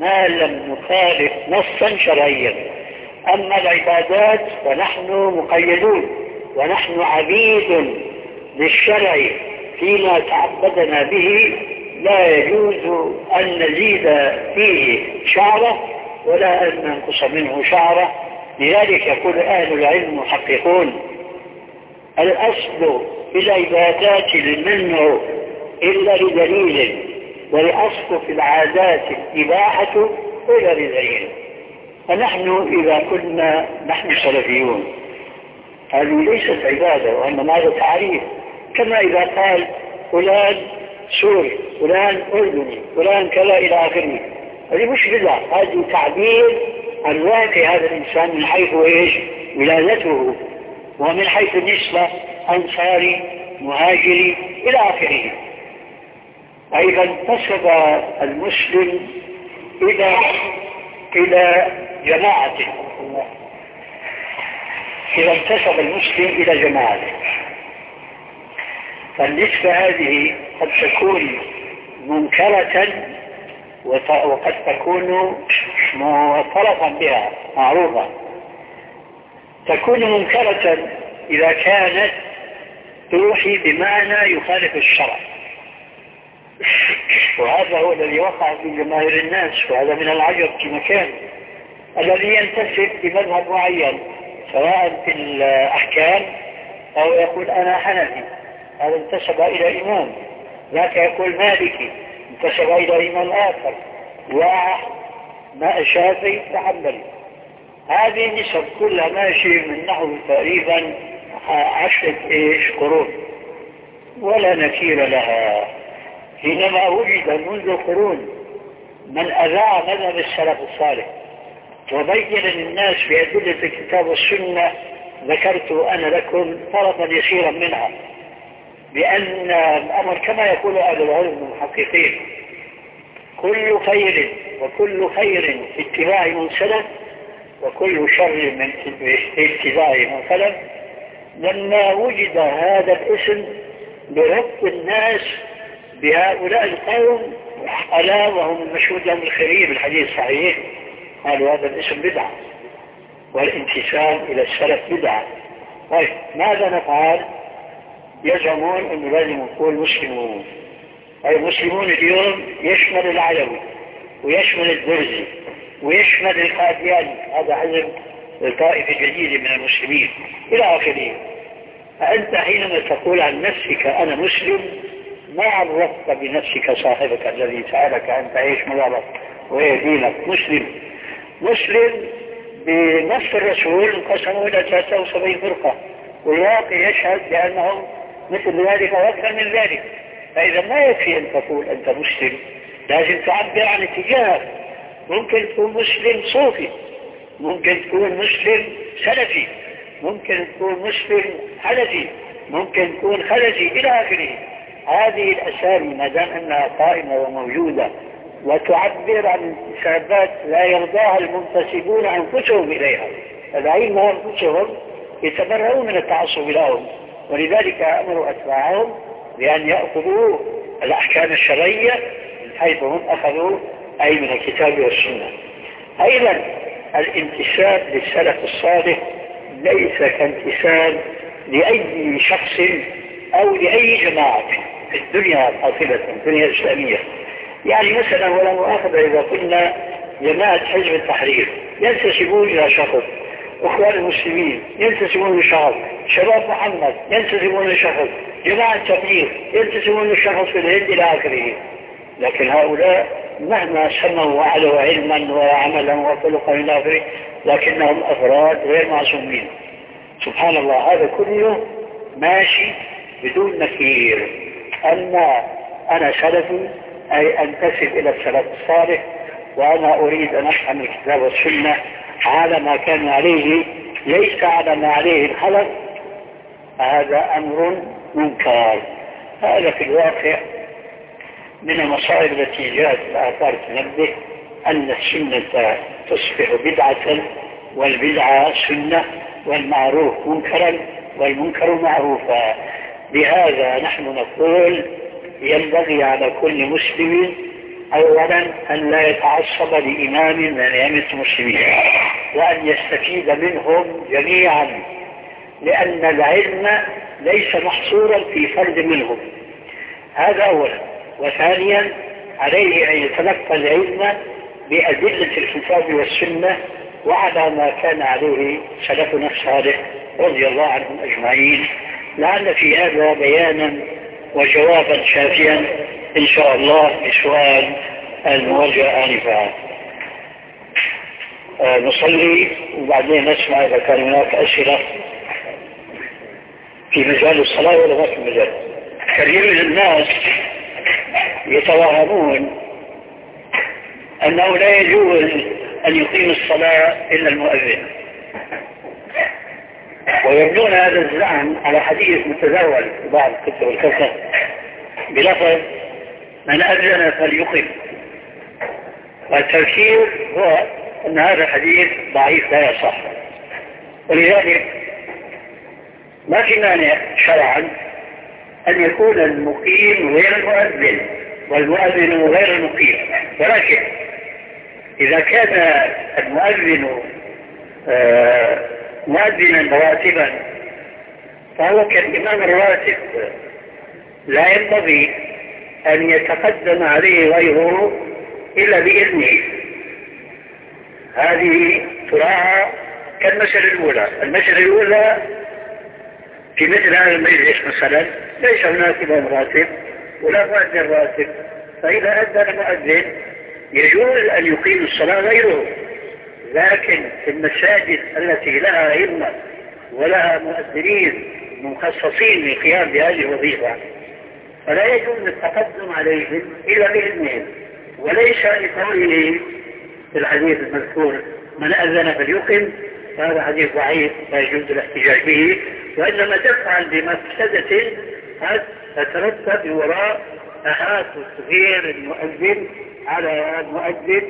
ما لم نخالف نصا شرعيا. أما العبادات فنحن مقيدون ونحن عبيد للشرع فيما تعبدنا به. لا يجوز أن نزيد فيه شعرة ولا أن ننقص منه شعرة. لذلك يقول أهل العلم محققون الأصل في العبادات المنع إلا لدليل والأصل في العادات الإباحة إلا لدليل فنحن إذا كنا نحن سلفيون هذه ليست عبادة وإنما هذا تعريف؟ كما إذا قال فلان سوري فلان أردني فلان كذا إلى آخره. هذه مش بدعة هذه تعبير واقع هذا الإنسان من حيث إيش؟ ولادته. ومن حيث النسبة أنصاري مهاجري إلى آخره. أيضا انتسب المسلم إلى إلى جماعته. إذا انتسب المسلم إلى جماعته. فالنسبة هذه قد تكون منكرة وقد تكون معترفا بها معروفة. تكون منكرة إذا كانت توحي بمعنى يخالف الشرع. وهذا هو الذي وقع في جماهير الناس وهذا من العجب في مكان الذي ينتسب لمذهب معين سواء في الأحكام أو يقول أنا حنفي. هذا انتسب إلى إمام ذاك يقول مالكي. إلى إمام آخر شافي تحمل هذه النسب كلها ماشية من نحو تقريبا عشرة إيش قرون. ولا نكير لها. حينما وجد منذ قرون من أذاع مذهب السلف الصالح وبين للناس في أدلة الكتاب والسنة ذكرت أنا لكم طرفا يسيرا منها. بأن الأمر كما يقول أهل العلم المحققين كل خير وكل خير في اتباع من سلف وكل شر من اتباع من خلف لما وجد هذا الاسم بربط الناس بهؤلاء القوم ألا وهم المشهود لهم الخيرية بالحديث الصحيح قالوا هذا الاسم بدعة والانتساب إلى السلف بدعة. طيب ماذا نفعل؟ يزعمون أنه لازم نكون مسلمون. أي المسلمون اليوم يشمل العلوي ويشمل الدرزي ويشمل القادياني هذا حزب الطائفة جديدة من المسلمين. إلى آخره. فأنت حينما تقول عن نفسك أنا مسلم ما عرفت بنفسك صاحبك الذي سألك أن تعيش مبارك وهي دينك؟ مسلم. مسلم بنص الرسول انقسموا إلى 73 فرقة. والواقع يشهد بأنهم مثل ذلك وأكثر من ذلك. فإذا ما يكفي أن تقول أنت مسلم لازم تعبر عن اتجاهك ممكن تكون مسلم صوفي ممكن تكون مسلم سلفي ممكن تكون مسلم حنفي ممكن تكون خلجي إلى آخره. هذه الأسامي ما دام أنها قائمة وموجودة وتعبر عن انتسابات لا يرضاها المنتسبون أنفسهم إليها العلم أنفسهم يتبرؤون من التعصب لهم. ولذلك أمروا أتباعهم بأن يأخذوا الأحكام الشرعية حيث هم أخذوا أي من الكتاب والسنة. أيضا الانتساب للسلف الصالح ليس كانتساب لأي شخص أو لأي جماعة في الدنيا قاطبة الدنيا الإسلامية. يعني مثلا ولا مؤاخذة إذا قلنا جماعة حزب التحرير ينتسبون إلى شخص أخوان المسلمين ينتسبون لشخص شباب محمد ينتسبون لشخص جماعة تبليغ ينتسبون لشخص في الهند إلى آخره. لكن هؤلاء مهما سموا وعلوا علما وعملا وخلقا إلى آخره لكنهم أفراد غير معصومين. سبحان الله هذا كله ماشي بدون نكير أما أنا سلفي أي أنتسب إلى السلف الصالح وأنا أريد أن أفهم الكتاب والسنة على ما كان عليه ليس على ما عليه الخلق هذا أمر منكر. هذا في الواقع من المصائب التي جاءت الآثار تنبه أن السنة تصبح بدعة والبدعة سنة والمعروف منكرا والمنكر معروفا. بهذا نحن نقول ينبغي على كل مسلم أولا أن لا يتعصب لإمام من أئمة المسلمين وأن يستفيد منهم جميعا لأن العلم ليس محصورا في فرد منهم. هذا أولا. وثانيا عليه أن يتلقى العلم بأدلة الكتاب والسنة وعلى ما كان عليه سلفنا الصالح رضي الله عنهم أجمعين. لعل في هذا بيانا وجوابا شافيا إن شاء الله بسؤال الموجه آنفا. آه نصلي وبعدين نسمع إذا كان هناك أسئلة في مجال الصلاة ولا ما في مجال. كثير من الناس يتوهمون أنه لا يجوز أن يقيم الصلاة إلا المؤذن. ويبنون هذا الزعم على حديث في بعض الكتب والكتب بلفظ من أذن فليقم. والتفسير هو أن هذا الحديث ضعيف لا يصح. ولذلك ما في مانع شرعا أن يكون المقيم غير المؤذن والمؤذن غير المقيم. ولكن إذا كان المؤذن آه مؤذنا راتبا فهو كالإمام الراتب لا ينبغي أن يتقدم عليه غيره إلا بإذنه. هذه تراعى كالمسألة الأولى. المسألة الأولى في مثل هذا المجلس مثلا ليس هناك إمام راتب ولا مؤذن راتب فإذا أذن مؤذن يجوز أن يقيم الصلاة غيره. لكن في المساجد التي لها أئمة ولها مؤذنين مخصصين للقيام بهذه الوظيفة فلا يجوز التقدم عليهم إلا بإذنهم. وليس لقوله في الحديث المذكور من أذن فليقم فهذا حديث ضعيف لا يجوز الاحتجاج به. وإنما تفعل بمفسدة قد تترتب وراء أحاد وتغيير المؤذن على المؤذن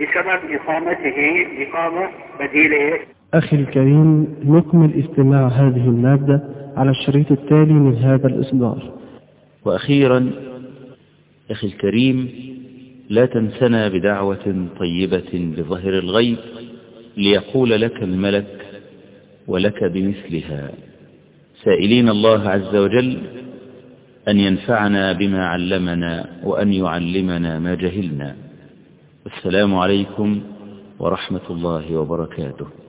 بسبب إقامته إقامة بديلة. أخي الكريم نكمل استماع هذه المادة على الشريط التالي من هذا الإصدار. وأخيرا أخي الكريم لا تنسنا بدعوة طيبة بظهر الغيب ليقول لك الملك ولك بمثلها. سائلين الله عز وجل أن ينفعنا بما علمنا وأن يعلمنا ما جهلنا. السلام عليكم ورحمة الله وبركاته.